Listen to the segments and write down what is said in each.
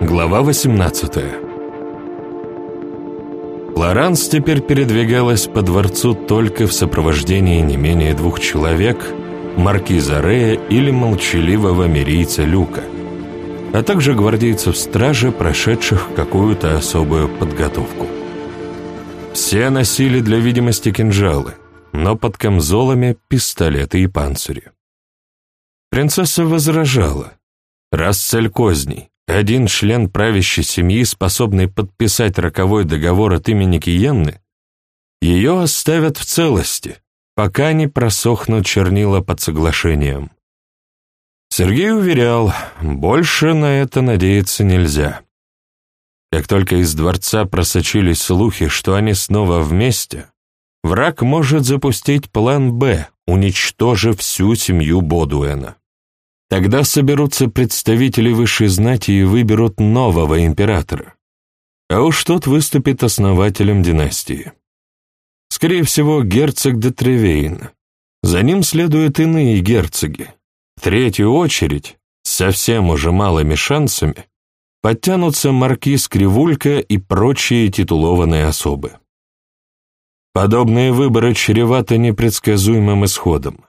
Глава 18 Лоранс теперь передвигалась по дворцу только в сопровождении не менее двух человек, маркиза Рея или молчаливого мирийца Люка, а также гвардейцев стражи, прошедших какую-то особую подготовку. Все носили для видимости кинжалы, но под камзолами пистолеты и панцири. Принцесса возражала. Раз цель козней, один член правящей семьи, способный подписать роковой договор от имени Киенны, ее оставят в целости, пока не просохнут чернила под соглашением. Сергей уверял, больше на это надеяться нельзя. Как только из дворца просочились слухи, что они снова вместе, враг может запустить план «Б», уничтожив всю семью Бодуэна. Тогда соберутся представители высшей знати и выберут нового императора. А уж тот выступит основателем династии. Скорее всего, герцог де Тревейн. За ним следуют иные герцоги. В третью очередь, совсем уже малыми шансами, подтянутся маркиз Кривулька и прочие титулованные особы. Подобные выборы чреваты непредсказуемым исходом.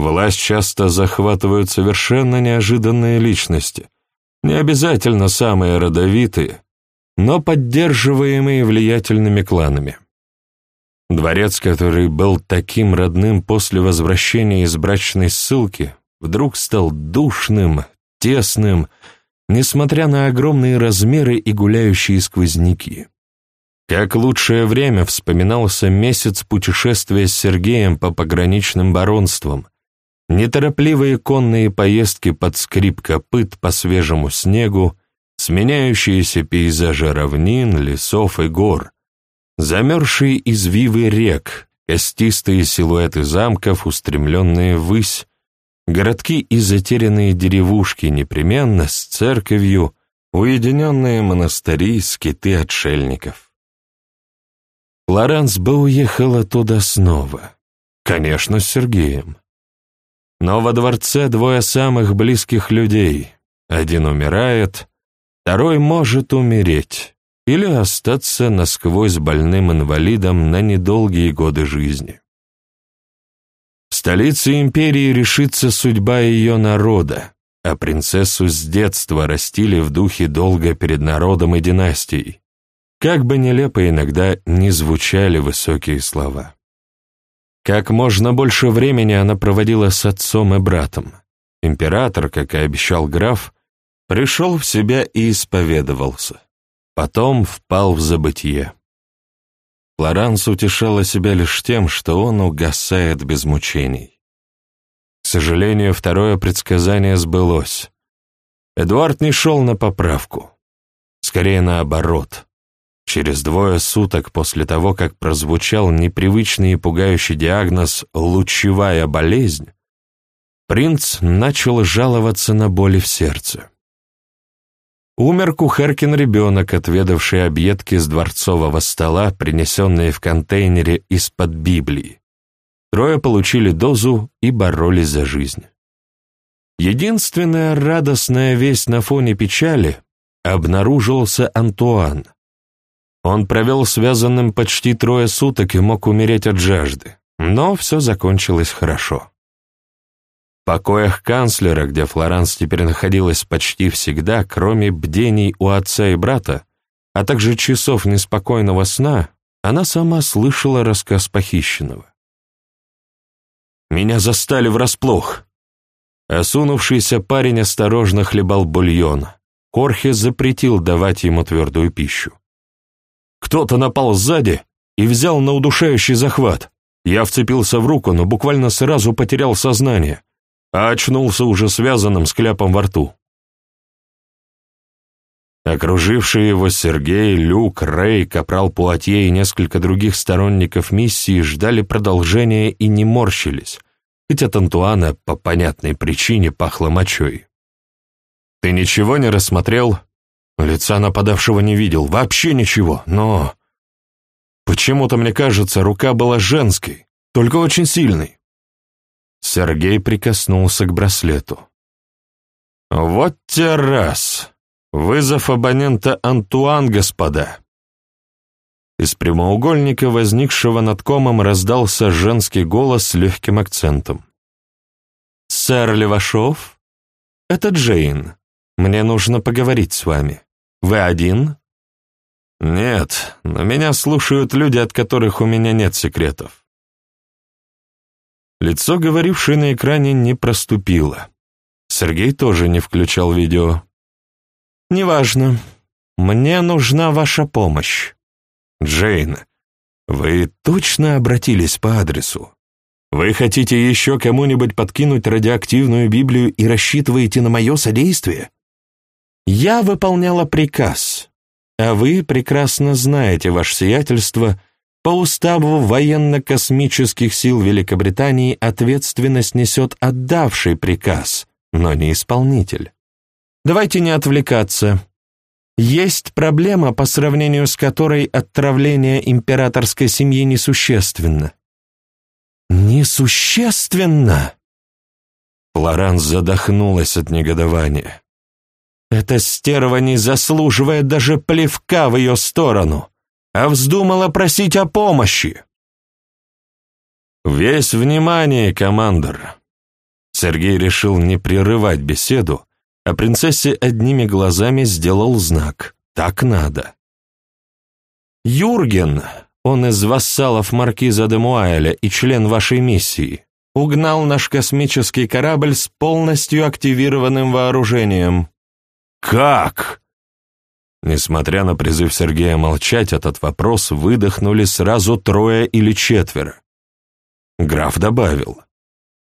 Власть часто захватывают совершенно неожиданные личности, не обязательно самые родовитые, но поддерживаемые влиятельными кланами. Дворец, который был таким родным после возвращения из брачной ссылки, вдруг стал душным, тесным, несмотря на огромные размеры и гуляющие сквозняки. Как лучшее время вспоминался месяц путешествия с Сергеем по пограничным баронствам, Неторопливые конные поездки под скрип копыт по свежему снегу, сменяющиеся пейзажи равнин, лесов и гор, замерзшие извивы рек, костистые силуэты замков, устремленные ввысь, городки и затерянные деревушки непременно с церковью, уединенные монастыри, скиты отшельников. Лоранс бы уехала туда снова, конечно, с Сергеем. Но во дворце двое самых близких людей. Один умирает, второй может умереть или остаться насквозь больным инвалидом на недолгие годы жизни. В столице империи решится судьба ее народа, а принцессу с детства растили в духе долга перед народом и династией, как бы нелепо иногда не звучали высокие слова. Как можно больше времени она проводила с отцом и братом. Император, как и обещал граф, пришел в себя и исповедовался. Потом впал в забытье. Флоранс утешала себя лишь тем, что он угасает без мучений. К сожалению, второе предсказание сбылось. Эдуард не шел на поправку. Скорее наоборот. Через двое суток после того, как прозвучал непривычный и пугающий диагноз «лучевая болезнь», принц начал жаловаться на боли в сердце. Умер кухаркин ребенок, отведавший объедки с дворцового стола, принесенные в контейнере из-под Библии. Трое получили дозу и боролись за жизнь. Единственная радостная весть на фоне печали — обнаружился Антуан — он провел связанным почти трое суток и мог умереть от жажды, но все закончилось хорошо. В покоях канцлера, где Флоранс теперь находилась почти всегда, кроме бдений у отца и брата, а также часов неспокойного сна, она сама слышала рассказ похищенного. «Меня застали врасплох». Осунувшийся парень осторожно хлебал бульон. Хорхе запретил давать ему твердую пищу. Кто-то напал сзади и взял на удушающий захват. Я вцепился в руку, но буквально сразу потерял сознание, а очнулся уже связанным с кляпом во рту. Окружившие его Сергей, Люк, Рэй, Капрал Пуатье и несколько других сторонников миссии ждали продолжения и не морщились, хоть от Антуана по понятной причине пахло мочой. «Ты ничего не рассмотрел?» Лица нападавшего не видел, вообще ничего, но... Почему-то, мне кажется, рука была женской, только очень сильной. Сергей прикоснулся к браслету. «Вот те раз! Вызов абонента Антуан, господа. Из прямоугольника, возникшего над комом, раздался женский голос с легким акцентом. «Сэр Левашов? Это Джейн. Мне нужно поговорить с вами. Вы один?» «Нет, но меня слушают люди, от которых у меня нет секретов». Лицо, говорившее на экране, не проступило. Сергей тоже не включал видео. «Неважно. Мне нужна ваша помощь. Джейн, вы точно обратились по адресу? Вы хотите еще кому-нибудь подкинуть радиоактивную Библию и рассчитываете на мое содействие? Я выполняла приказ, а вы прекрасно знаете, ваше сиятельство, по уставу военно-космических сил Великобритании ответственность несет отдавший приказ, но не исполнитель. Давайте не отвлекаться. Есть проблема, по сравнению с которой отравление императорской семьи несущественно. Несущественно? Флоранс задохнулась от негодования. Эта стерва не заслуживает даже плевка в ее сторону, а вздумала просить о помощи. Весь внимание, командор. Сергей решил не прерывать беседу, а принцессе одними глазами сделал знак «Так надо». «Юрген, он из вассалов маркиза де Муайля и член вашей миссии, угнал наш космический корабль с полностью активированным вооружением». «Как?» Несмотря на призыв Сергея молчать, этот вопрос выдохнули сразу трое или четверо. Граф добавил.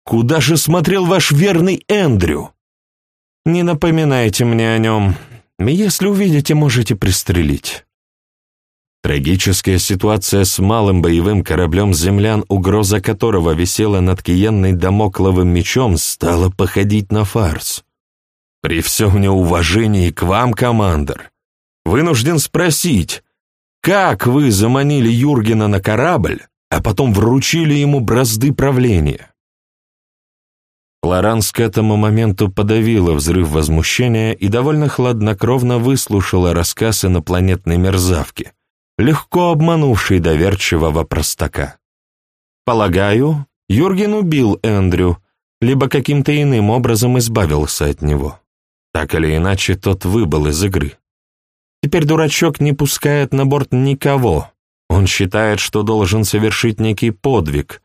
«Куда же смотрел ваш верный Эндрю?» Не напоминайте мне о нем. Если увидите, можете пристрелить. Трагическая ситуация с малым боевым кораблем землян, угроза которого висела над киенной домокловым мечом, стала походить на фарс. При всем неуважении к вам, командор, вынужден спросить, как вы заманили Юргена на корабль, а потом вручили ему бразды правления? Лоранс к этому моменту подавила взрыв возмущения и довольно хладнокровно выслушала рассказ инопланетной мерзавки, легко обманувшей доверчивого простака. «Полагаю, Юрген убил Эндрю, либо каким-то иным образом избавился от него. Так или иначе, тот выбыл из игры. Теперь дурачок не пускает на борт никого. Он считает, что должен совершить некий подвиг.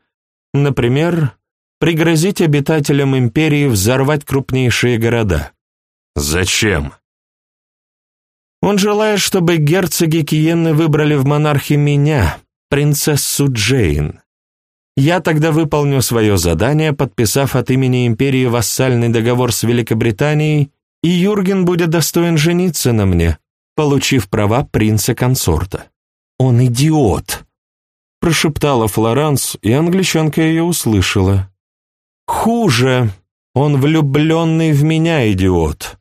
Например, пригрозить обитателям империи взорвать крупнейшие города. Зачем? Он желает, чтобы герцоги Киенны выбрали в монархи меня, принцессу Джейн. Я тогда выполню свое задание, подписав от имени империи вассальный договор с Великобританией, и Юрген будет достоин жениться на мне, получив права принца-консорта. Он идиот, прошептала Флоранс, и англичанка ее услышала. Хуже, он влюбленный в меня идиот.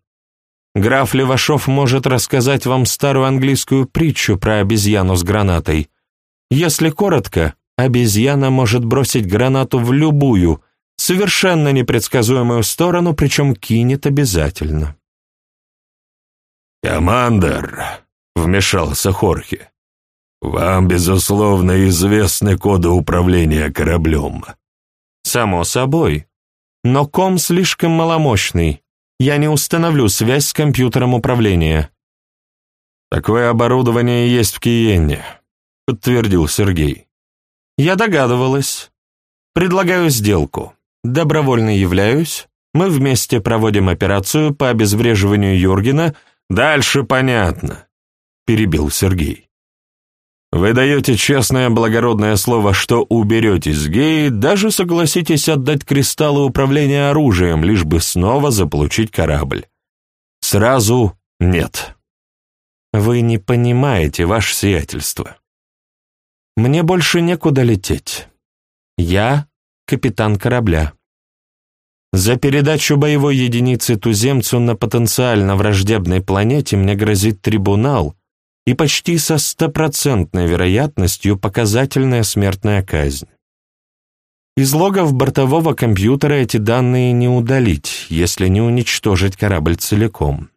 Граф Левашов может рассказать вам старую английскую притчу про обезьяну с гранатой. Если коротко, обезьяна может бросить гранату в любую, совершенно непредсказуемую сторону, причем кинет обязательно. «Командор», — вмешался Хорхе, — «вам, безусловно, известны коды управления кораблем». Само собой. Но ком слишком маломощный. Я не установлю связь с компьютером управления. Такое оборудование есть в Киенне, подтвердил Сергей. Я догадывалась. Предлагаю сделку. Добровольно являюсь. Мы вместе проводим операцию по обезвреживанию Юргена. Дальше понятно, перебил Сергей. Вы даете честное благородное слово, что уберетесь геи, даже согласитесь отдать кристаллы управления оружием, лишь бы снова заполучить корабль. Сразу нет. Вы не понимаете, ваше сиятельство. Мне больше некуда лететь. Я капитан корабля. За передачу боевой единицы туземцу на потенциально враждебной планете мне грозит трибунал — и почти со стопроцентной вероятностью показательная смертная казнь. Из логов бортового компьютера эти данные не удалить, если не уничтожить корабль целиком.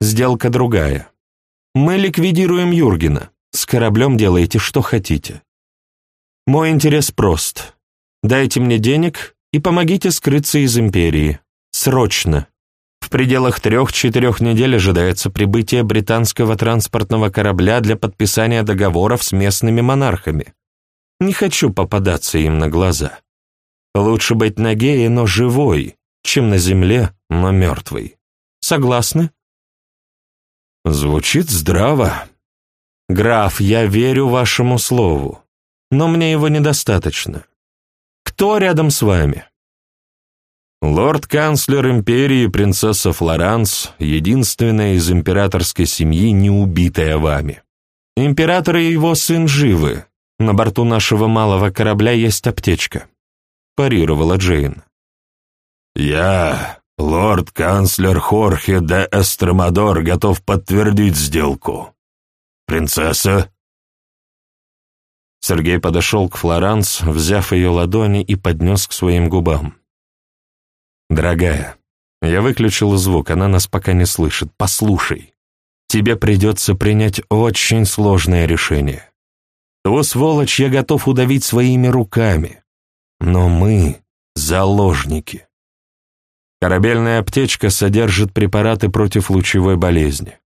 Сделка другая. Мы ликвидируем Юргена. С кораблем делайте, что хотите. Мой интерес прост. Дайте мне денег и помогите скрыться из империи. Срочно. В пределах трех-четырех недель ожидается прибытие британского транспортного корабля для подписания договоров с местными монархами. Не хочу попадаться им на глаза. Лучше быть на гее, но живой, чем на земле, но мертвый. Согласны? Звучит здраво. Граф, я верю вашему слову, но мне его недостаточно. Кто рядом с вами? Лорд-канцлер империи принцесса Флоранс, единственная из императорской семьи, не убитая вами. Император и его сын живы. На борту нашего малого корабля есть аптечка. Парировала Джейн. Я, лорд-канцлер Хорхе де Эстремадор, готов подтвердить сделку. Принцесса? Сергей подошел к Флоранс, взяв ее ладони и поднес к своим губам. «Дорогая, я выключил звук, она нас пока не слышит. Послушай, тебе придется принять очень сложное решение. Ту сволочь я готов удавить своими руками, но мы — заложники. Корабельная аптечка содержит препараты против лучевой болезни.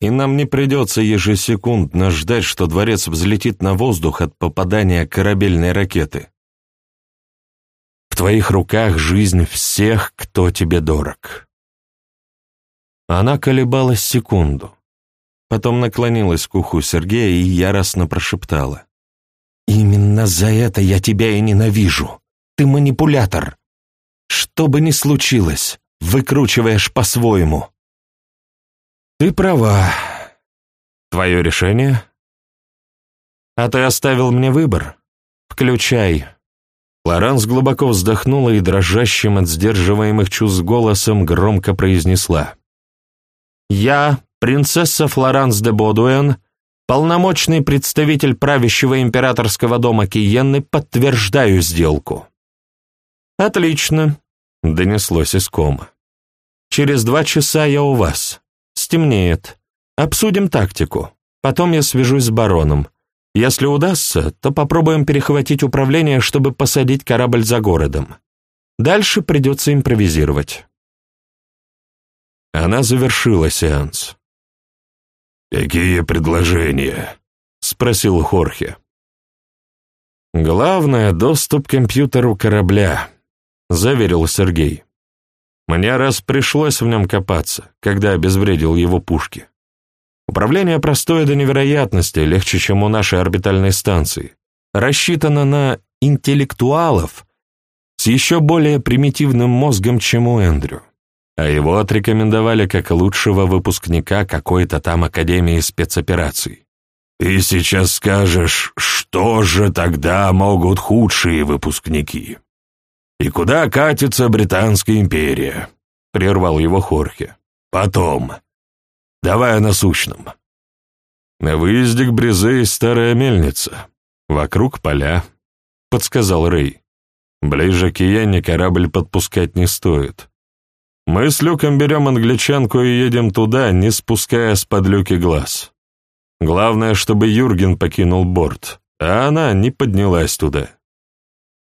И нам не придется ежесекундно ждать, что дворец взлетит на воздух от попадания корабельной ракеты твоих руках жизнь всех, кто тебе дорог». Она колебалась секунду, потом наклонилась к уху Сергея и яростно прошептала. «Именно за это я тебя и ненавижу. Ты манипулятор. Что бы ни случилось, выкручиваешь по-своему». «Ты права. Твое решение?» «А ты оставил мне выбор. Включай, Лоранс глубоко вздохнула и дрожащим от сдерживаемых чувств голосом громко произнесла. «Я, принцесса Флоранс де Бодуэн, полномочный представитель правящего императорского дома Киенны, подтверждаю сделку». «Отлично», — донеслось из кома. «Через два часа я у вас. Стемнеет. Обсудим тактику. Потом я свяжусь с бароном. Если удастся, то попробуем перехватить управление, чтобы посадить корабль за городом. Дальше придется импровизировать. Она завершила сеанс. «Какие предложения?» — спросил Хорхе. «Главное — доступ к компьютеру корабля», — заверил Сергей. «Мне раз пришлось в нем копаться, когда обезвредил его пушки. Управление простое до невероятности, легче, чем у нашей орбитальной станции. Рассчитано на интеллектуалов с еще более примитивным мозгом, чем у Эндрю. А его отрекомендовали как лучшего выпускника какой-то там Академии спецопераций. «Ты сейчас скажешь, что же тогда могут худшие выпускники? И куда катится Британская империя?» — прервал его Хорхе. «Потом, Давай о насущном. На выезде к Брезе есть старая мельница. Вокруг поля, — подсказал Рэй. Ближе к Иене корабль подпускать не стоит. Мы с Люком берем англичанку и едем туда, не спуская с подлюки глаз. Главное, чтобы Юрген покинул борт, а она не поднялась туда.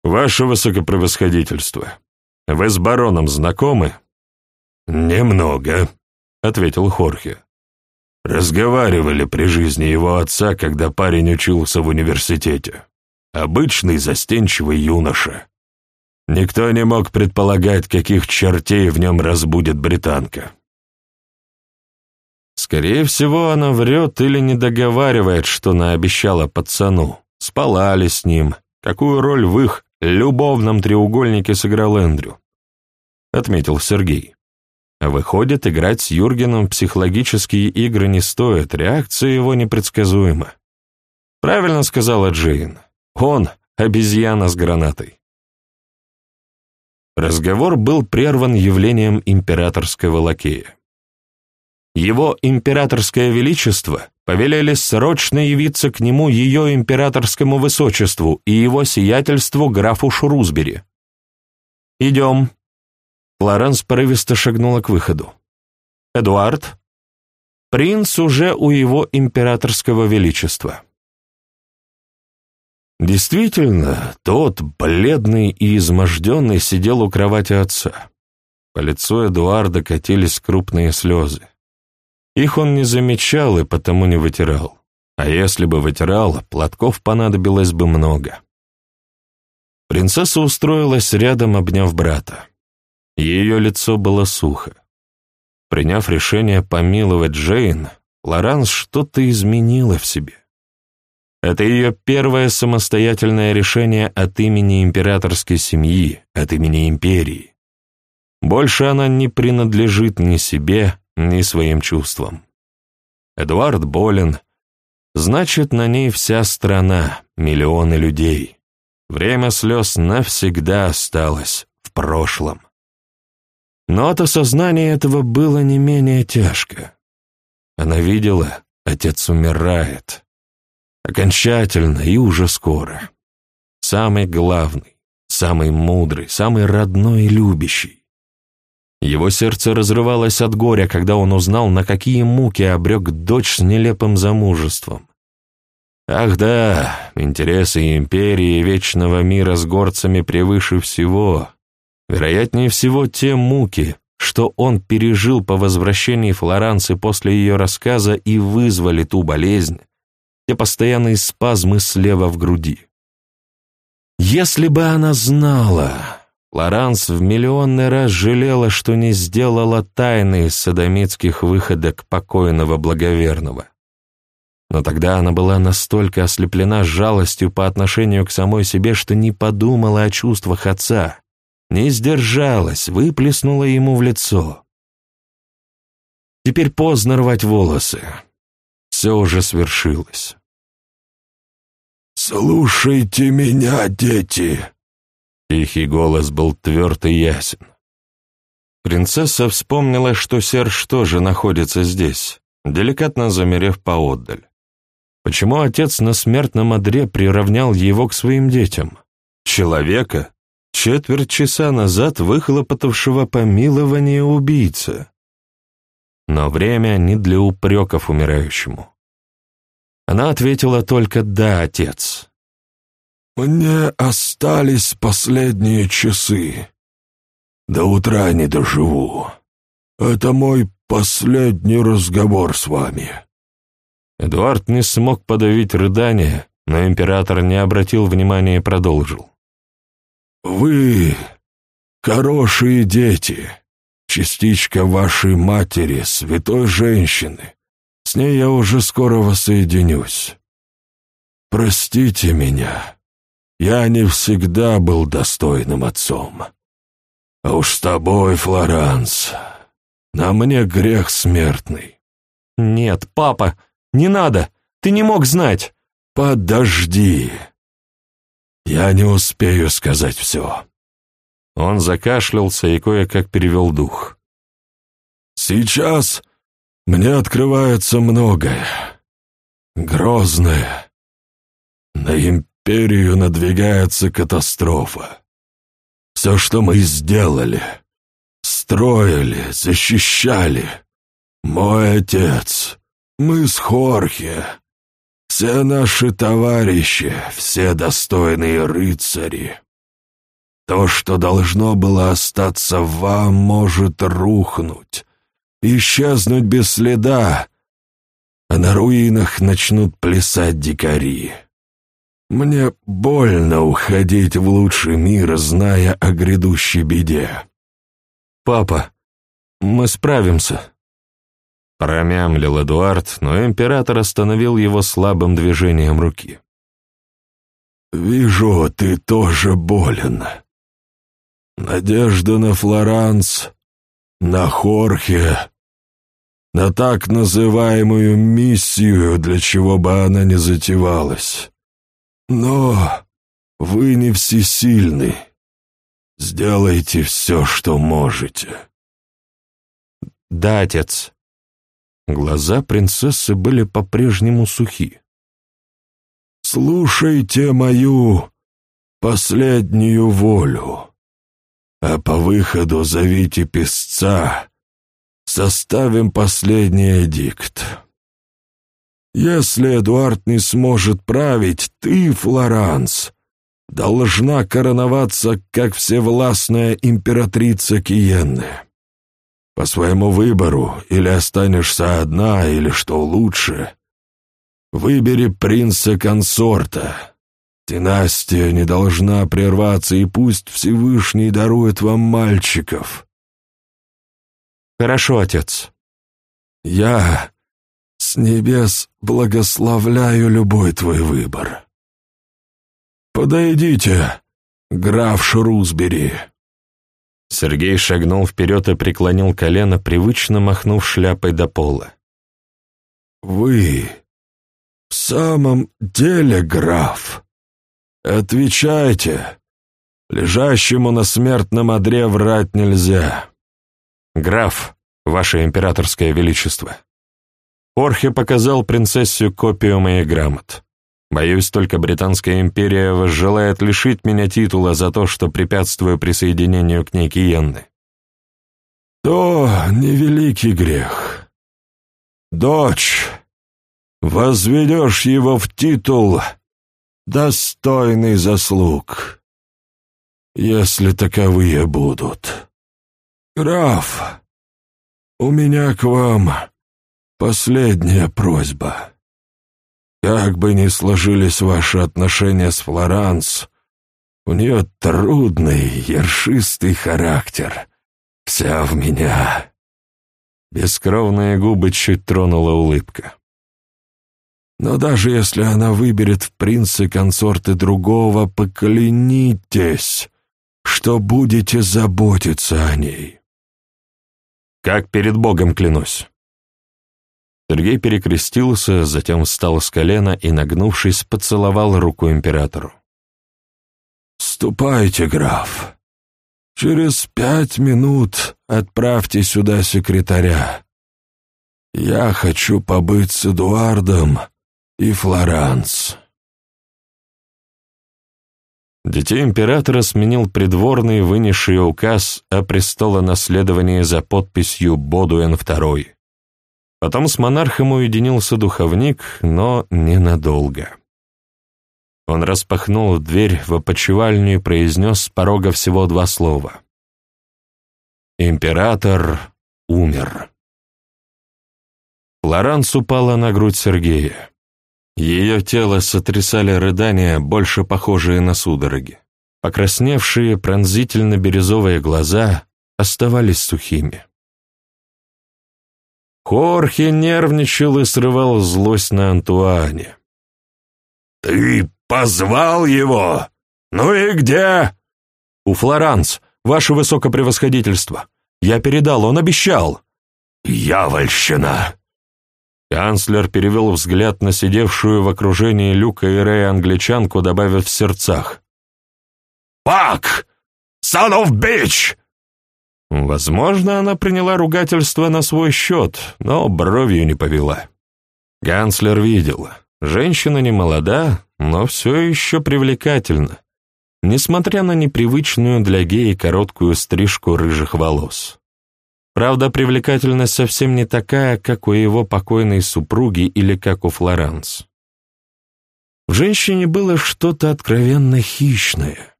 Ваше высокопревосходительство, вы с бароном знакомы? Немного, — ответил Хорхе. «Разговаривали при жизни его отца, когда парень учился в университете. Обычный застенчивый юноша. Никто не мог предполагать, каких чертей в нем разбудит британка». Скорее всего, она врет или не договаривает, что наобещала пацану. Спала ли с ним, какую роль в их любовном треугольнике сыграл Эндрю, — отметил Сергей. Выходит, играть с Юргеном психологические игры не стоит, реакция его непредсказуема. Правильно сказала Джейн. Он — обезьяна с гранатой. Разговор был прерван явлением императорского лакея. Его императорское величество повелели срочно явиться к нему ее императорскому высочеству и его сиятельству графу Шрусбери. «Идем», Флоранс порывисто шагнула к выходу. «Эдуард, принц уже у его императорского величества. Действительно, тот, бледный и изможденный, сидел у кровати отца. По лицу Эдуарда катились крупные слезы. Их он не замечал и потому не вытирал. А если бы вытирал, платков понадобилось бы много. Принцесса устроилась рядом, обняв брата. Ее лицо было сухо. Приняв решение помиловать Джейн, Лоранс что-то изменила в себе. Это ее первое самостоятельное решение от имени императорской семьи, от имени империи. Больше она не принадлежит ни себе, ни своим чувствам. Эдуард болен, значит, на ней вся страна, миллионы людей. Время слез навсегда осталось в прошлом. Но от осознания этого было не менее тяжко. Она видела, отец умирает. Окончательно и уже скоро. Самый главный, самый мудрый, самый родной и любящий. Его сердце разрывалось от горя, когда он узнал, на какие муки обрек дочь с нелепым замужеством. Ах да, интересы империи и вечного мира с горцами превыше всего. Вероятнее всего, те муки, что он пережил по возвращении Флоранции после ее рассказа и вызвали ту болезнь, те постоянные спазмы слева в груди. Если бы она знала, Лоранс в миллионный раз жалела, что не сделала тайны из садомитских выходок покойного благоверного. Но тогда она была настолько ослеплена жалостью по отношению к самой себе, что не подумала о чувствах отца, не сдержалась, выплеснула ему в лицо. Теперь поздно рвать волосы. Все уже свершилось. «Слушайте меня, дети!» Тихий голос был тверд и ясен. Принцесса вспомнила, что Серж тоже находится здесь, деликатно замерев поотдаль. Почему отец на смертном одре приравнял его к своим детям? Человека, четверть часа назад выхлопотавшего помилование убийцы. Но время не для упреков умирающему. Она ответила только «да, отец». «Мне остались последние часы. До утра не доживу. Это мой последний разговор с вами». Эдуард не смог подавить рыдание, но император не обратил внимания и продолжил. «Вы хорошие дети, частичка вашей матери, святой женщины. С ней я уже скоро воссоединюсь. Простите меня, я не всегда был достойным отцом. А уж с тобой, Флоранс, на мне грех смертный. Нет, папа, не надо, ты не мог знать. Подожди. Я не успею сказать все. Он закашлялся и кое-как перевел дух. Сейчас мне открывается многое. Грозное. На империю надвигается катастрофа. Все, что мы сделали, строили, защищали. Мой отец, мы с Хорхе, все наши товарищи, все достойные рыцари. То, что должно было остаться вам, может рухнуть, исчезнуть без следа, а на руинах начнут плясать дикари. Мне больно уходить в лучший мир, зная о грядущей беде. «Папа, мы справимся», — промямлил Эдуард, но император остановил его слабым движением руки. «Вижу, ты тоже болен. Надежда на Флоранс на Хорхе, на так называемую миссию, для чего бы она ни затевалась. Но вы не всесильны. Сделайте все, что можете. Да, отец. Глаза принцессы были по-прежнему сухи. Слушайте мою последнюю волю а по выходу зовите песца, составим последний эдикт. Если Эдуард не сможет править, ты, Флоранс, должна короноваться как всевластная императрица Киенны. По своему выбору или останешься одна, или, что лучше, выбери принца-консорта. Династия не должна прерваться, и пусть Всевышний дарует вам мальчиков. Хорошо, отец. Я с небес благословляю любой твой выбор. Подойдите, граф Шрусбери. Сергей шагнул вперед и преклонил колено, привычно махнув шляпой до пола. «Вы в самом деле граф? Отвечайте. Лежащему на смертном одре врать нельзя». «Граф, ваше императорское величество». Орхе показал принцессе копию моих грамот. Боюсь, только Британская империя возжелает лишить меня титула за то, что препятствую присоединению к ней Киенны. То невеликий грех. Дочь, возведешь его в титул, достойный заслуг, если таковые будут. Граф, у меня к вам последняя просьба. Как бы ни сложились ваши отношения с Флоранс, у нее трудный, ершистый характер. Вся в меня. Бескровные губы чуть тронула улыбка. Но даже если она выберет в принцы консорты другого, поклянитесь, что будете заботиться о ней. Как перед Богом клянусь. Сергей перекрестился, затем встал с колена и, нагнувшись, поцеловал руку императору. «Ступайте, граф. Через пять минут отправьте сюда секретаря. Я хочу побыть с Эдуардом и Флоранс». Детей императора сменил придворный, вынесший указ о престолонаследовании за подписью Бодуэн II. Потом с монархом уединился духовник, но ненадолго. Он распахнул дверь в опочивальню и произнес с порога всего два слова. «Император умер». Флоранс упала на грудь Сергея. Ее тело сотрясали рыдания, больше похожие на судороги. Покрасневшие пронзительно-бирюзовые глаза оставались сухими. Хорхе нервничал и срывал злость на Антуане. «Ты позвал его? Ну и где?» «У Флоранс, ваше высокопревосходительство. Я передал, он обещал». «Явольщина!» Канцлер перевел взгляд на сидевшую в окружении Люка и Рэя англичанку, добавив в сердцах. «Пак! Son of bitch!» Возможно, она приняла ругательство на свой счет, но бровью не повела. Ганслер видел, женщина не молода, но все еще привлекательна, несмотря на непривычную для геи короткую стрижку рыжих волос. Правда, привлекательность совсем не такая, как у его покойной супруги или как у Флоранс. В женщине было что-то откровенно хищное —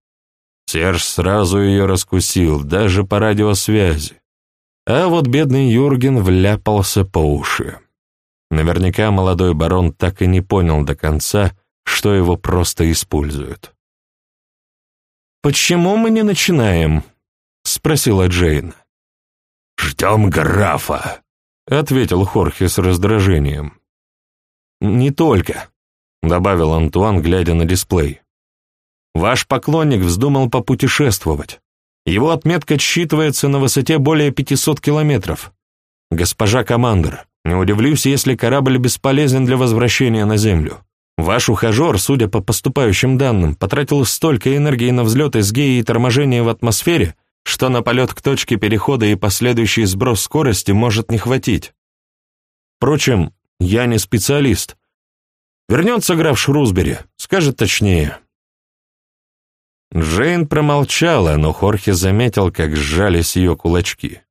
Серж сразу ее раскусил, даже по радиосвязи. А вот бедный Юрген вляпался по уши. Наверняка молодой барон так и не понял до конца, что его просто используют. «Почему мы не начинаем?» — спросила Джейн. «Ждем графа», — ответил Хорхе с раздражением. «Не только», — добавил Антуан, глядя на дисплей. Ваш поклонник вздумал попутешествовать. Его отметка отсчитывается на высоте более 500 километров. Госпожа командор, не удивлюсь, если корабль бесполезен для возвращения на Землю. Ваш ухажер, судя по поступающим данным, потратил столько энергии на взлет из геи и торможение в атмосфере, что на полет к точке перехода и последующий сброс скорости может не хватить. Впрочем, я не специалист. Вернется граф Шрусбери, скажет точнее. Джейн промолчала, но Хорхе заметил, как сжались ее кулачки.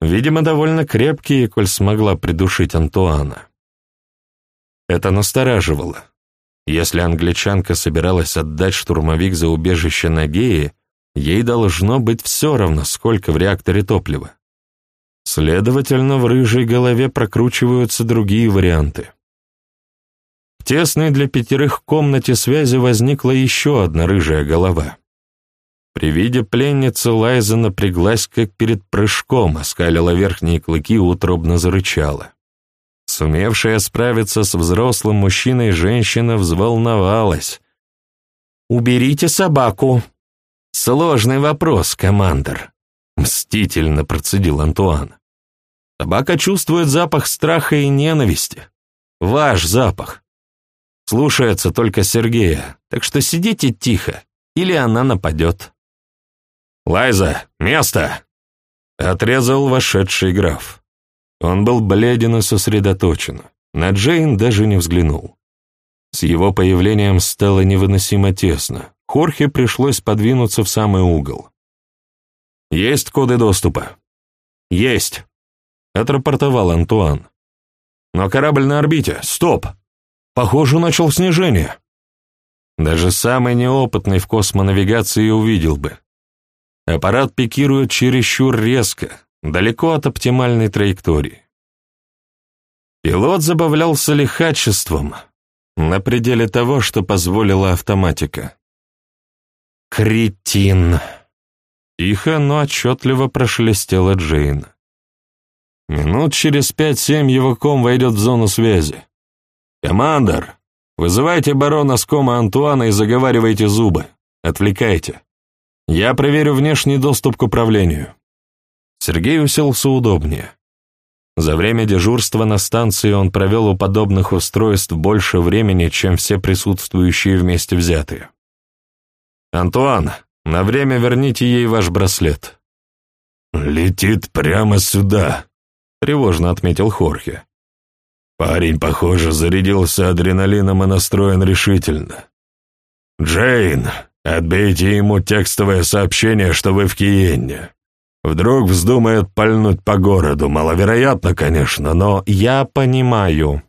Видимо, довольно крепкие, коль смогла придушить Антуана. Это настораживало. Если англичанка собиралась отдать штурмовик за убежище Нагеи, ей должно быть все равно, сколько в реакторе топлива. Следовательно, в рыжей голове прокручиваются другие варианты. Тесной для пятерых комнате связи возникла еще одна рыжая голова. При виде пленницы Лайза напряглась, как перед прыжком, оскалила верхние клыки и утробно зарычала. Сумевшая справиться с взрослым мужчиной женщина взволновалась. «Уберите собаку!» «Сложный вопрос, командор», — мстительно процедил Антуан. «Собака чувствует запах страха и ненависти. Ваш запах. Слушается только Сергея, так что сидите тихо, или она нападет». «Лайза, место!» — отрезал вошедший граф. Он был бледен и сосредоточен. На Джейн даже не взглянул. С его появлением стало невыносимо тесно. Хорхе пришлось подвинуться в самый угол. «Есть коды доступа?» «Есть», — отрапортовал Антуан. «Но корабль на орбите. Стоп! Похоже, начал снижение». Даже самый неопытный в космонавигации увидел бы. Аппарат пикирует чересчур резко, далеко от оптимальной траектории. Пилот забавлялся лихачеством, на пределе того, что позволила автоматика. «Кретин!» Тихо, но отчетливо прошелестела Джейн. Минут через пять-семь его ком войдет в зону связи. «Командор, вызывайте барона Скома Антуана и заговаривайте зубы. Отвлекайте. Я проверю внешний доступ к управлению». Сергей уселся удобнее. За время дежурства на станции он провел у подобных устройств больше времени, чем все присутствующие вместе взятые. «Антуан, на время верните ей ваш браслет». «Летит прямо сюда», — тревожно отметил Хорхе. «Парень, похоже, зарядился адреналином и настроен решительно. Джейн, отбейте ему текстовое сообщение, что вы в Киенне. Вдруг вздумает пальнуть по городу, маловероятно, конечно, но я понимаю».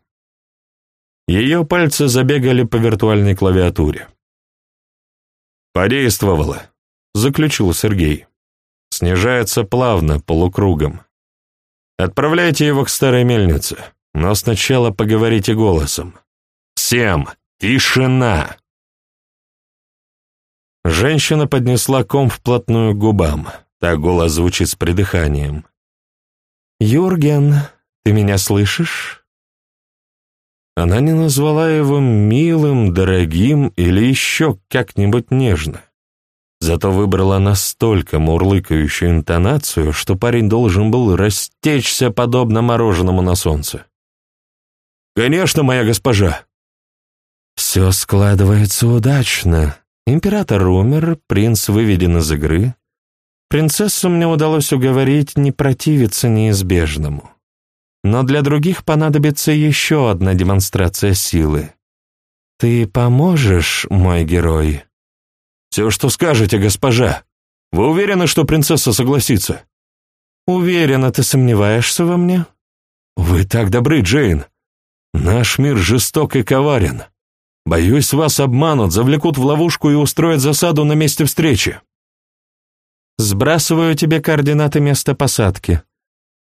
Ее пальцы забегали по виртуальной клавиатуре. «Подействовало», — заключил Сергей. «Снижается плавно, полукругом. Отправляйте его к старой мельнице, но сначала поговорите голосом. Всем тишина!» Женщина поднесла ком вплотную к губам. Так голос звучит с придыханием. «Юрген, ты меня слышишь?» Она не назвала его милым, дорогим или еще как-нибудь нежно. Зато выбрала настолько мурлыкающую интонацию, что парень должен был растечься подобно мороженому на солнце. «Конечно, моя госпожа!» «Все складывается удачно. Император умер, принц выведен из игры, Принцессу мне удалось уговорить не противиться неизбежному. Но для других понадобится еще одна демонстрация силы. Ты поможешь, мой герой? Все, что скажете, госпожа. Вы уверены, что принцесса согласится? Уверена, ты сомневаешься во мне? Вы так добры, Джейн. Наш мир жесток и коварен. Боюсь, вас обманут, завлекут в ловушку и устроят засаду на месте встречи. Сбрасываю тебе координаты места посадки.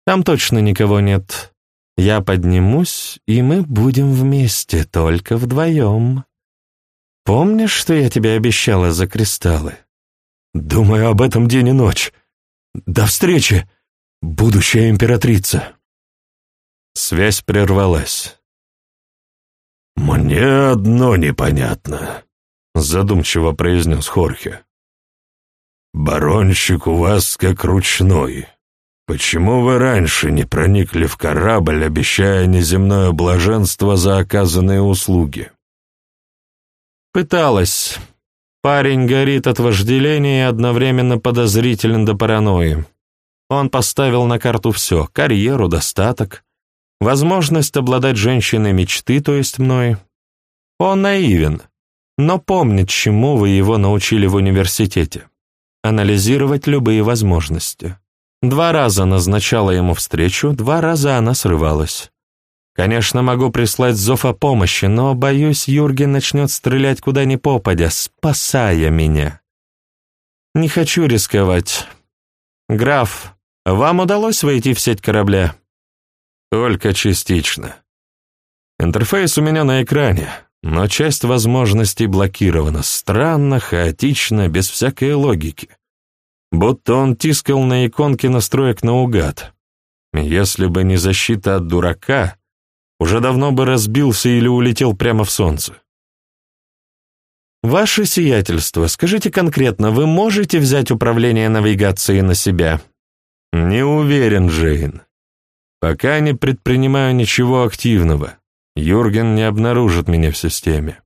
Там точно никого нет. Я поднимусь, и мы будем вместе, только вдвоем. Помнишь, что я тебе обещала за кристаллы? Думаю об этом день и ночь. До встречи, будущая императрица. Связь прервалась. «Мне одно непонятно», — задумчиво произнес Хорхе. «Баронщик у вас как ручной. Почему вы раньше не проникли в корабль, обещая неземное блаженство за оказанные услуги?» «Пыталась. Парень горит от вожделения и одновременно подозрителен до паранойи. Он поставил на карту все — карьеру, достаток, возможность обладать женщиной мечты, то есть мной. Он наивен, но помнит, чему вы его научили в университете анализировать любые возможности. Два раза назначала ему встречу, два раза она срывалась. Конечно, могу прислать зов о помощи, но, боюсь, Юрген начнет стрелять куда ни попадя, спасая меня. Не хочу рисковать. Граф, вам удалось войти в сеть корабля? Только частично. Интерфейс у меня на экране, но часть возможностей блокирована. Странно, хаотично, без всякой логики. Будто он тискал на иконке настроек наугад. Если бы не защита от дурака, уже давно бы разбился или улетел прямо в солнце. «Ваше сиятельство, скажите конкретно, вы можете взять управление навигацией на себя?» «Не уверен, Джейн. Пока не предпринимаю ничего активного. Юрген не обнаружит меня в системе.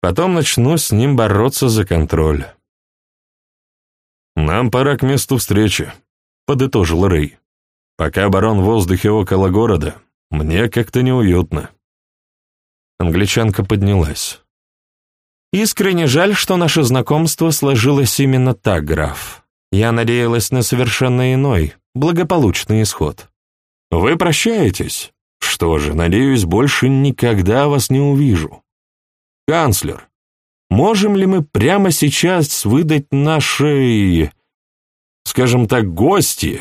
Потом начну с ним бороться за контроль». «Нам пора к месту встречи», — подытожил Рэй. «Пока барон в воздухе около города, мне как-то неуютно». Англичанка поднялась. «Искренне жаль, что наше знакомство сложилось именно так, граф. Я надеялась на совершенно иной, благополучный исход». «Вы прощаетесь? Что же, надеюсь, больше никогда вас не увижу. Канцлер, можем ли мы прямо сейчас выдать нашей, скажем так, гости,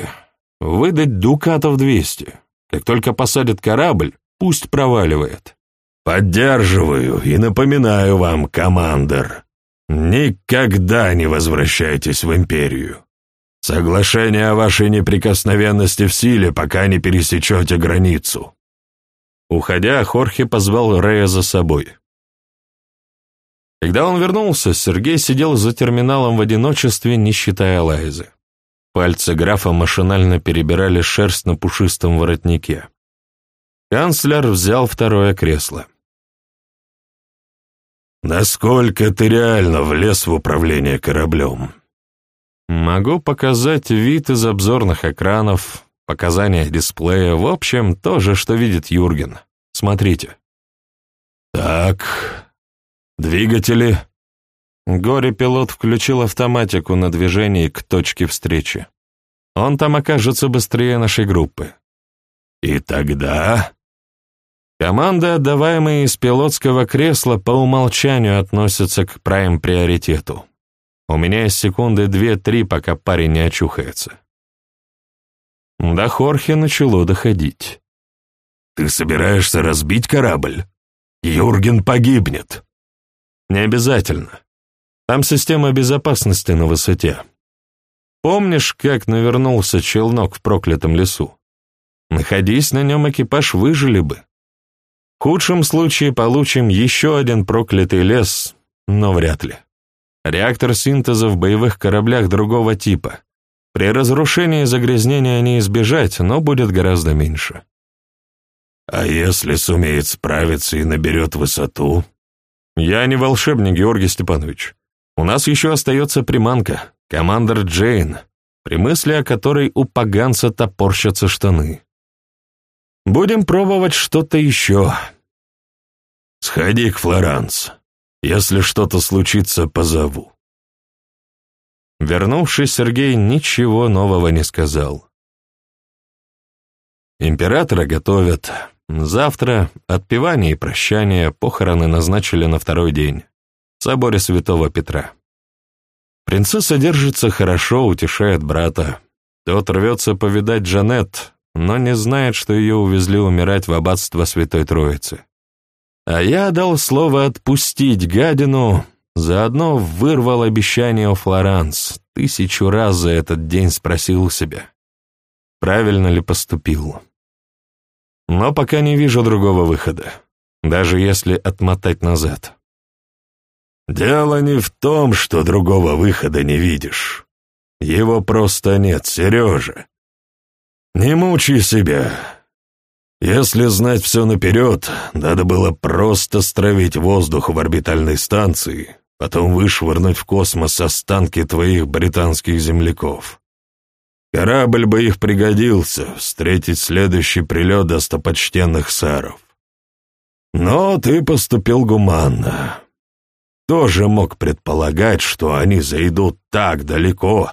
выдать дукатов двести?» Как только посадят корабль, пусть проваливает. Поддерживаю и напоминаю вам, командир, никогда не возвращайтесь в Империю. Соглашение о вашей неприкосновенности в силе, пока не пересечете границу. Уходя, Хорхе позвал Рея за собой. Когда он вернулся, Сергей сидел за терминалом в одиночестве, не считая Лайзы. Пальцы графа машинально перебирали шерсть на пушистом воротнике. Канцлер взял второе кресло. «Насколько ты реально влез в управление кораблем?» «Могу показать вид из обзорных экранов, показания дисплея, в общем, то же, что видит Юрген. Смотрите». «Так, двигатели...» Горе-пилот включил автоматику на движении к точке встречи. Он там окажется быстрее нашей группы. И тогда... Команды, отдаваемые из пилотского кресла, по умолчанию относятся к прайм-приоритету. У меня есть секунды две-три, пока парень не очухается. До Хорхе начало доходить. «Ты собираешься разбить корабль? Юрген погибнет». «Не обязательно. Там система безопасности на высоте. Помнишь, как навернулся челнок в проклятом лесу? Находись на нем, экипаж выжили бы. В худшем случае получим еще один проклятый лес, но вряд ли. Реактор синтеза в боевых кораблях другого типа. При разрушении загрязнения не избежать, но будет гораздо меньше. А если сумеет справиться и наберет высоту? Я не волшебник, Георгий Степанович. У нас еще остается приманка, командор Джейн, при мысли о которой у поганца топорщатся штаны. Будем пробовать что-то еще. Сходи к Флоранс. Если что-то случится, позову. Вернувшись, Сергей ничего нового не сказал. Императора готовят. Завтра отпевание и прощание, похороны назначили на второй день в соборе святого Петра. Принцесса держится хорошо, утешает брата. Тот рвется повидать Джанет, но не знает, что ее увезли умирать в аббатство Святой Троицы. А я дал слово отпустить гадину, заодно вырвал обещание у Флоранс, тысячу раз за этот день спросил себя, правильно ли поступил. Но пока не вижу другого выхода, даже если отмотать назад. «Дело не в том, что другого выхода не видишь. Его просто нет, Сережа. Не мучай себя. Если знать все наперед, надо было просто стравить воздух в орбитальной станции, потом вышвырнуть в космос останки твоих британских земляков. Корабль бы их пригодился, встретить следующий прилет достопочтенных саров. Но ты поступил гуманно тоже мог предполагать, что они зайдут так далеко,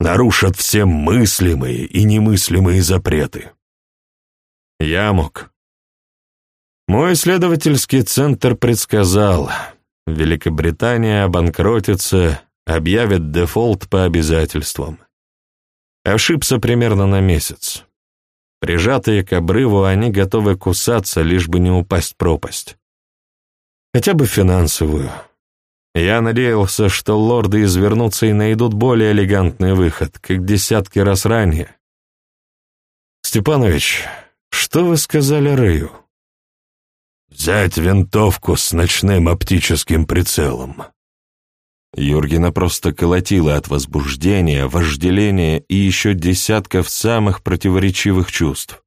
нарушат все мыслимые и немыслимые запреты. Я мог. Мой исследовательский центр предсказал, Великобритания обанкротится, объявит дефолт по обязательствам. Ошибся примерно на месяц. Прижатые к обрыву, они готовы кусаться, лишь бы не упасть в пропасть. Хотя бы финансовую. Я надеялся, что лорды извернутся и найдут более элегантный выход, как десятки раз ранее. Степанович, что вы сказали Рэю? Взять винтовку с ночным оптическим прицелом. Юргена просто колотила от возбуждения, вожделения и еще десятков самых противоречивых чувств.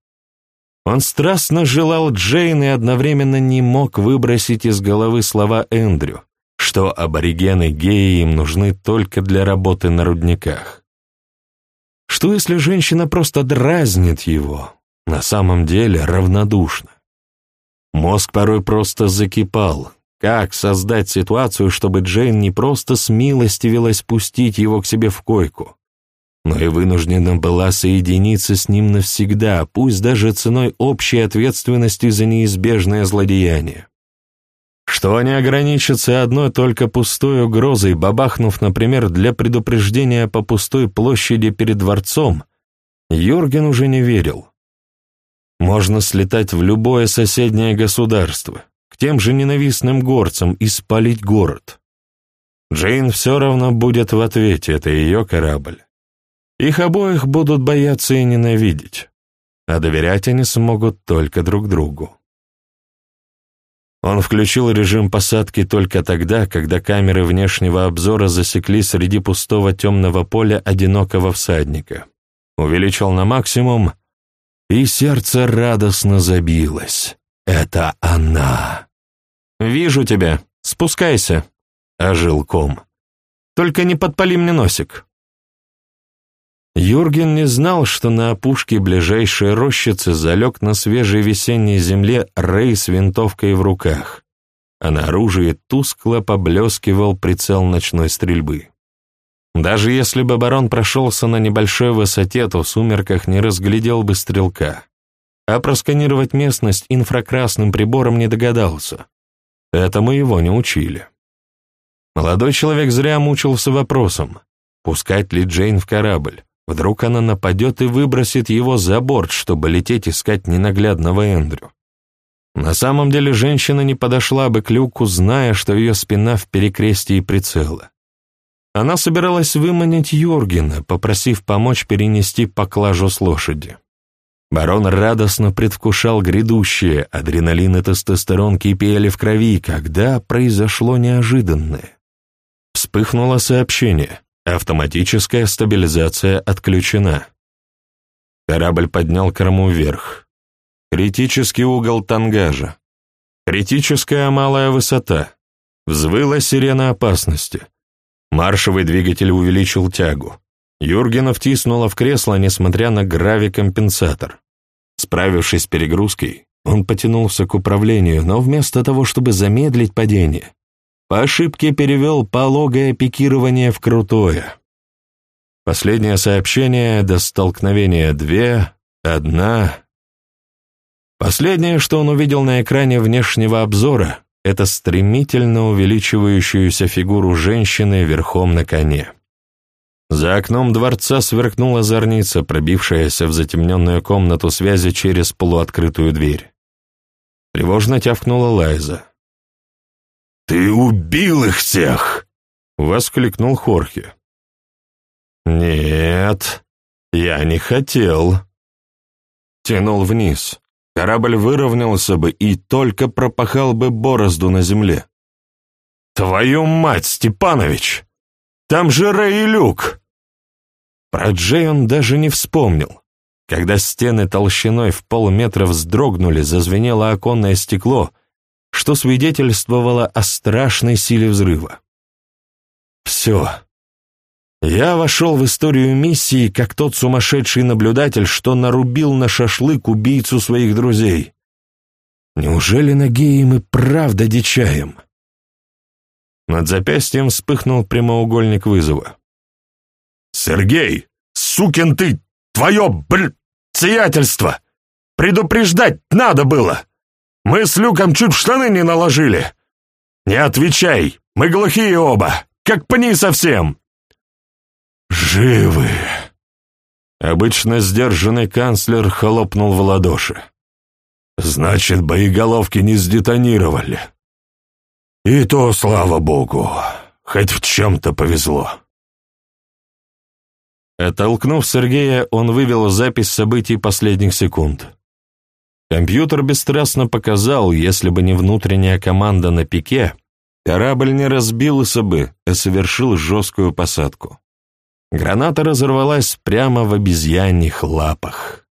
Он страстно желал Джейн и одновременно не мог выбросить из головы слова Эндрю, что аборигены геи им нужны только для работы на рудниках. Что если женщина просто дразнит его, на самом деле равнодушна? Мозг порой просто закипал. Как создать ситуацию, чтобы Джейн не просто смилостивилась пустить его к себе в койку, но и вынуждена была соединиться с ним навсегда, пусть даже ценой общей ответственности за неизбежное злодеяние. Что они ограничатся одной только пустой угрозой, бабахнув, например, для предупреждения по пустой площади перед дворцом, Юрген уже не верил. Можно слетать в любое соседнее государство, к тем же ненавистным горцам и спалить город. Джейн все равно будет в ответе, это ее корабль. Их обоих будут бояться и ненавидеть, а доверять они смогут только друг другу. Он включил режим посадки только тогда, когда камеры внешнего обзора засекли среди пустого темного поля одинокого всадника. Увеличил на максимум — и сердце радостно забилось. Это она. «Вижу тебя. Спускайся», — ожил ком. «Только не подпали мне носик». Юрген не знал, что на опушке ближайшей рощицы залег на свежей весенней земле Рэй с винтовкой в руках, а на оружии тускло поблескивал прицел ночной стрельбы. Даже если бы барон прошелся на небольшой высоте, то в сумерках не разглядел бы стрелка. А просканировать местность инфракрасным прибором не догадался. Этому его не учили. Молодой человек зря мучился вопросом, пускать ли Джейн в корабль. Вдруг она нападет и выбросит его за борт, чтобы лететь искать ненаглядного Эндрю. На самом деле женщина не подошла бы к люку, зная, что ее спина в перекрестии прицела. Она собиралась выманить Юргена, попросив помочь перенести поклажу с лошади. Барон радостно предвкушал грядущее, адреналин и тестостерон кипели в крови, когда произошло неожиданное. Вспыхнуло сообщение, автоматическая стабилизация отключена. Корабль поднял корму вверх. Критический угол тангажа. Критическая малая высота. Взвыла сирена опасности. Маршевый двигатель увеличил тягу. Юргена втиснула в кресло, несмотря на гравикомпенсатор. Справившись с перегрузкой, он потянулся к управлению, но вместо того, чтобы замедлить падение, по ошибке перевел пологое пикирование в крутое. Последнее сообщение до столкновения две, одна. Последнее, что он увидел на экране внешнего обзора, это стремительно увеличивающуюся фигуру женщины верхом на коне. За окном дворца сверкнула зорница, пробившаяся в затемненную комнату связи через полуоткрытую дверь. Тревожно тявкнула Лайза. «Ты убил их всех!» — воскликнул Хорхе. «Нет, я не хотел». Тянул вниз. Корабль выровнялся бы и только пропахал бы борозду на земле. «Твою мать, Степанович! Там же Рэй и Люк!» Про Джей он даже не вспомнил. Когда стены толщиной в полметра вздрогнули, зазвенело оконное стекло, что свидетельствовало о страшной силе взрыва. «Все, я вошел в историю миссии, как тот сумасшедший наблюдатель, что нарубил на шашлык убийцу своих друзей. Неужели на геи мы правда дичаем? Над запястьем вспыхнул прямоугольник вызова. Сергей, сукин ты, твое, бль, сиятельство! Предупреждать надо было! Мы с Люком чуть штаны не наложили! Не отвечай, мы глухие оба, как пни совсем!» «Живы!» Обычно сдержанный канцлер хлопнул в ладоши. «Значит, боеголовки не сдетонировали. И то, слава богу, хоть в чем-то повезло». Оттолкнув Сергея, он вывел запись событий последних секунд. Компьютер бесстрастно показал, если бы не внутренняя команда на пике, корабль не разбился бы, а совершил жесткую посадку. Граната разорвалась прямо в обезьяньих лапах.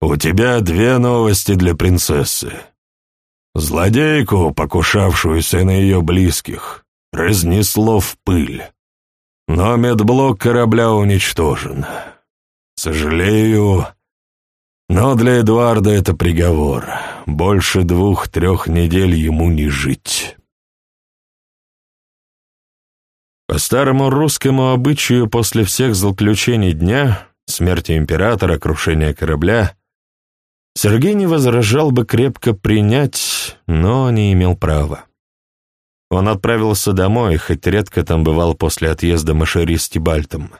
«У тебя две новости для принцессы. Злодейку, покушавшуюся на ее близких, разнесло в пыль. Но медблок корабля уничтожен. Сожалею, но для Эдуарда это приговор. Больше двух-трех недель ему не жить». По старому русскому обычаю после всех злоключений дня, смерти императора, крушения корабля, Сергей не возражал бы крепко принять, но не имел права. Он отправился домой, хоть редко там бывал после отъезда Машери с Тибальтом.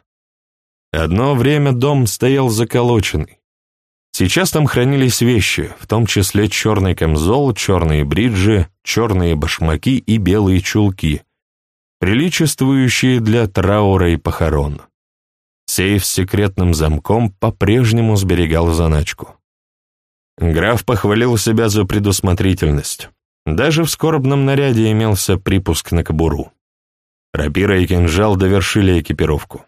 Одно время дом стоял заколоченный. Сейчас там хранились вещи, в том числе черный камзол, черные бриджи, черные башмаки и белые чулки — приличествующие для траура и похорон. Сейф с секретным замком по-прежнему сберегал заначку. Граф похвалил себя за предусмотрительность. Даже в скорбном наряде имелся припуск на кобуру. Рапира и кинжал довершили экипировку.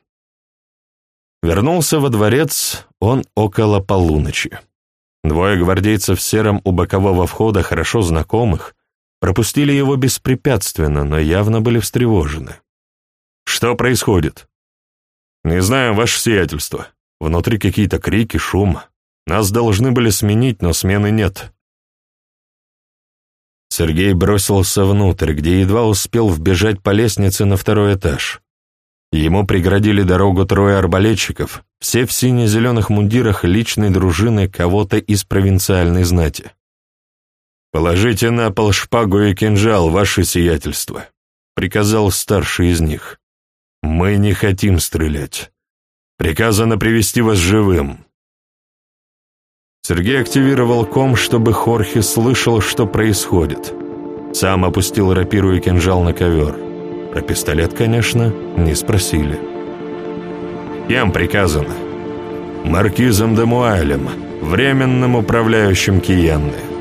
Вернулся во дворец он около полуночи. Двое гвардейцев в сером у бокового входа, хорошо знакомых, пропустили его беспрепятственно, но явно были встревожены. «Что происходит?» «Не знаю, ваше сиятельство. Внутри какие-то крики, шум. Нас должны были сменить, но смены нет». Сергей бросился внутрь, где едва успел вбежать по лестнице на второй этаж. Ему преградили дорогу трое арбалетчиков, все в сине-зеленых мундирах личной дружины кого-то из провинциальной знати. «Положите на пол шпагу и кинжал, ваше сиятельство», — приказал старший из них. «Мы не хотим стрелять. Приказано привести вас живым». Сергей активировал ком, чтобы Хорхе слышал, что происходит. Сам опустил рапиру и кинжал на ковер. Про пистолет, конечно, не спросили. «Кем приказано?» «Маркизом де Муайлем, временным управляющим Киенны».